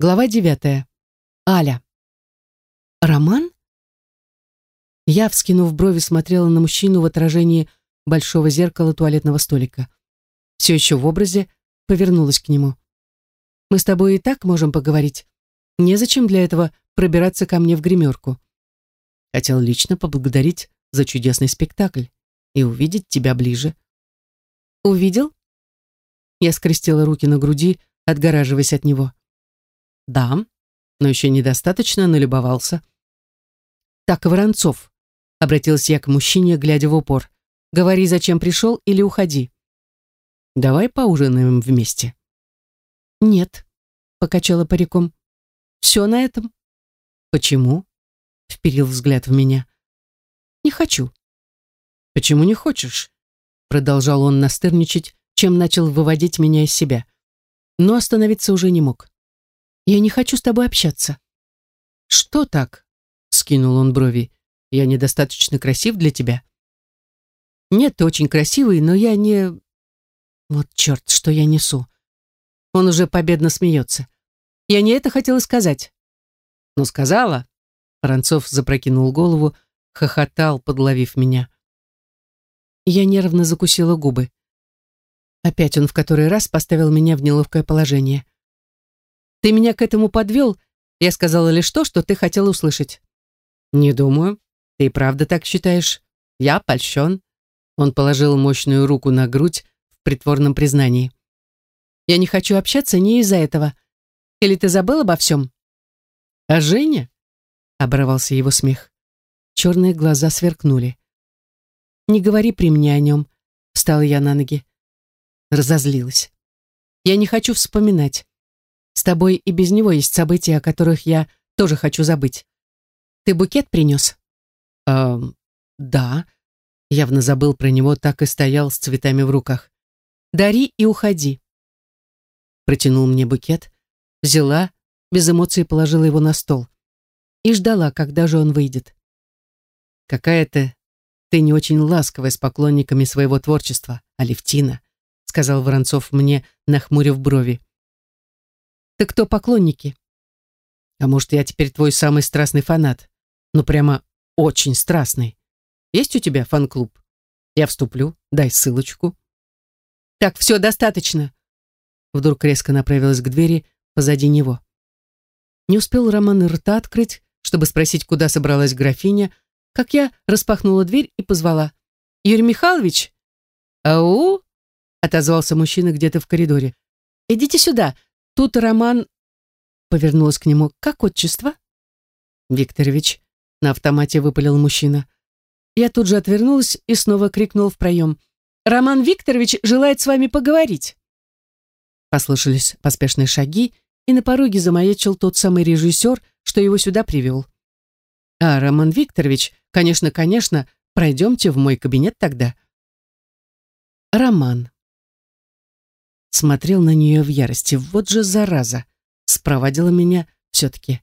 Глава девятая. Аля. Роман? Я, вскинув брови, смотрела на мужчину в отражении большого зеркала туалетного столика. Все еще в образе повернулась к нему. «Мы с тобой и так можем поговорить. Незачем для этого пробираться ко мне в гримерку. Хотел лично поблагодарить за чудесный спектакль и увидеть тебя ближе». «Увидел?» Я скрестила руки на груди, отгораживаясь от него. «Да, но еще недостаточно налюбовался». «Так, Воронцов», — обратился я к мужчине, глядя в упор, «говори, зачем пришел или уходи». «Давай поужинаем вместе». «Нет», — покачала париком. «Все на этом». «Почему?» — вперил взгляд в меня. «Не хочу». «Почему не хочешь?» Продолжал он настырничать, чем начал выводить меня из себя. Но остановиться уже не мог. «Я не хочу с тобой общаться». «Что так?» — скинул он брови. «Я недостаточно красив для тебя?» «Нет, ты очень красивый, но я не...» Вот черт, что я несу. Он уже победно смеется. Я не это хотела сказать. «Ну, сказала?» Воронцов запрокинул голову, хохотал, подловив меня. Я нервно закусила губы. Опять он в который раз поставил меня в неловкое положение. «Ты меня к этому подвел?» Я сказала лишь то, что ты хотела услышать. «Не думаю. Ты и правда так считаешь? Я польщен». Он положил мощную руку на грудь в притворном признании. «Я не хочу общаться не из-за этого. Или ты забыл обо всем?» «А Женя?» — оборвался его смех. Черные глаза сверкнули. «Не говори при мне о нем», — встала я на ноги разозлилась. Я не хочу вспоминать. С тобой и без него есть события, о которых я тоже хочу забыть. Ты букет принес? Эм, да. Явно забыл про него, так и стоял с цветами в руках. Дари и уходи. Протянул мне букет, взяла, без эмоций положила его на стол. И ждала, когда же он выйдет. Какая-то ты не очень ласковая с поклонниками своего творчества, Алевтина сказал Воронцов мне, нахмурив брови. «Ты кто поклонники?» «А может, я теперь твой самый страстный фанат? Ну, прямо очень страстный. Есть у тебя фан-клуб? Я вступлю, дай ссылочку». «Так, все, достаточно!» Вдруг резко направилась к двери позади него. Не успел Роман рта открыть, чтобы спросить, куда собралась графиня, как я распахнула дверь и позвала. «Юрий Михайлович?» «Ау!» отозвался мужчина где-то в коридоре. «Идите сюда. Тут Роман...» Повернулась к нему. «Как отчество?» «Викторович», — на автомате выпалил мужчина. Я тут же отвернулась и снова крикнул в проем. «Роман Викторович желает с вами поговорить». Послышались поспешные шаги, и на пороге замаячил тот самый режиссер, что его сюда привел. «А, Роман Викторович, конечно, конечно, пройдемте в мой кабинет тогда». Роман смотрел на нее в ярости. Вот же зараза! Спровадила меня все-таки.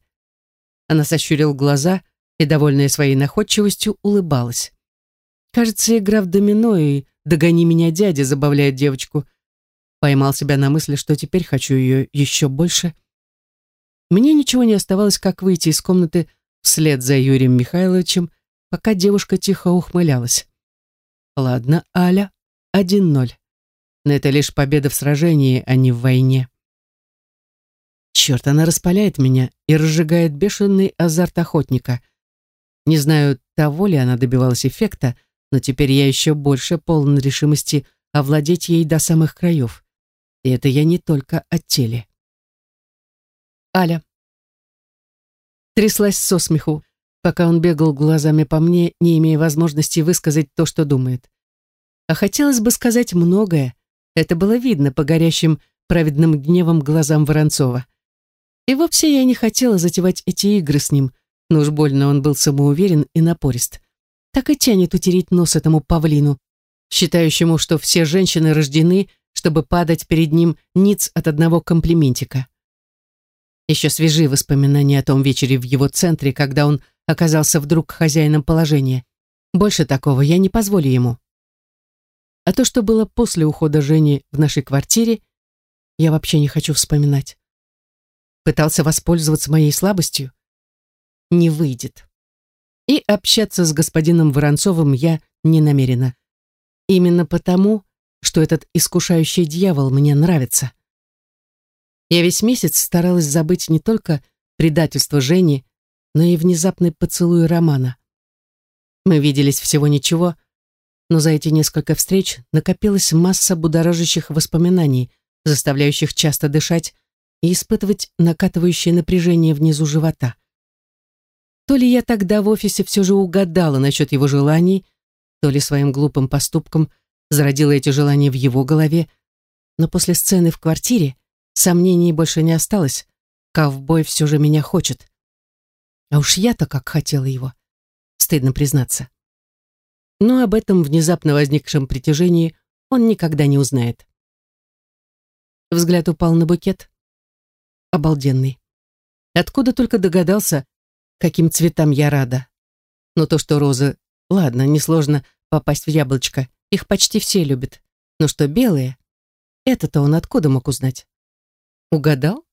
Она сощурила глаза и, довольная своей находчивостью, улыбалась. Кажется, игра в домино и «Догони меня, дядя» забавляет девочку. Поймал себя на мысли, что теперь хочу ее еще больше. Мне ничего не оставалось, как выйти из комнаты вслед за Юрием Михайловичем, пока девушка тихо ухмылялась. «Ладно, Аля, один ноль но это лишь победа в сражении, а не в войне. Черт, она распаляет меня и разжигает бешеный азарт охотника. Не знаю, того ли она добивалась эффекта, но теперь я еще больше полон решимости овладеть ей до самых краев. И это я не только о теле. Аля. Тряслась со смеху, пока он бегал глазами по мне, не имея возможности высказать то, что думает. А хотелось бы сказать многое, это было видно по горящим праведным гневом глазам Воронцова. И вовсе я не хотела затевать эти игры с ним, но уж больно он был самоуверен и напорист. Так и тянет утереть нос этому павлину, считающему, что все женщины рождены, чтобы падать перед ним ниц от одного комплиментика. Еще свежие воспоминания о том вечере в его центре, когда он оказался вдруг хозяином положения. Больше такого я не позволю ему. А то, что было после ухода Жени в нашей квартире, я вообще не хочу вспоминать. Пытался воспользоваться моей слабостью? Не выйдет. И общаться с господином Воронцовым я не намерена. Именно потому, что этот искушающий дьявол мне нравится. Я весь месяц старалась забыть не только предательство Жени, но и внезапный поцелуй Романа. Мы виделись всего ничего, но за эти несколько встреч накопилась масса будоражащих воспоминаний, заставляющих часто дышать и испытывать накатывающее напряжение внизу живота. То ли я тогда в офисе все же угадала насчет его желаний, то ли своим глупым поступком зародила эти желания в его голове, но после сцены в квартире сомнений больше не осталось. Ковбой все же меня хочет. А уж я-то как хотела его. Стыдно признаться. Но об этом внезапно возникшем притяжении он никогда не узнает. Взгляд упал на букет. Обалденный. Откуда только догадался, каким цветам я рада. Но то, что розы... Ладно, несложно попасть в яблочко. Их почти все любят. Но что белые? Это-то он откуда мог узнать? Угадал?